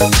Thank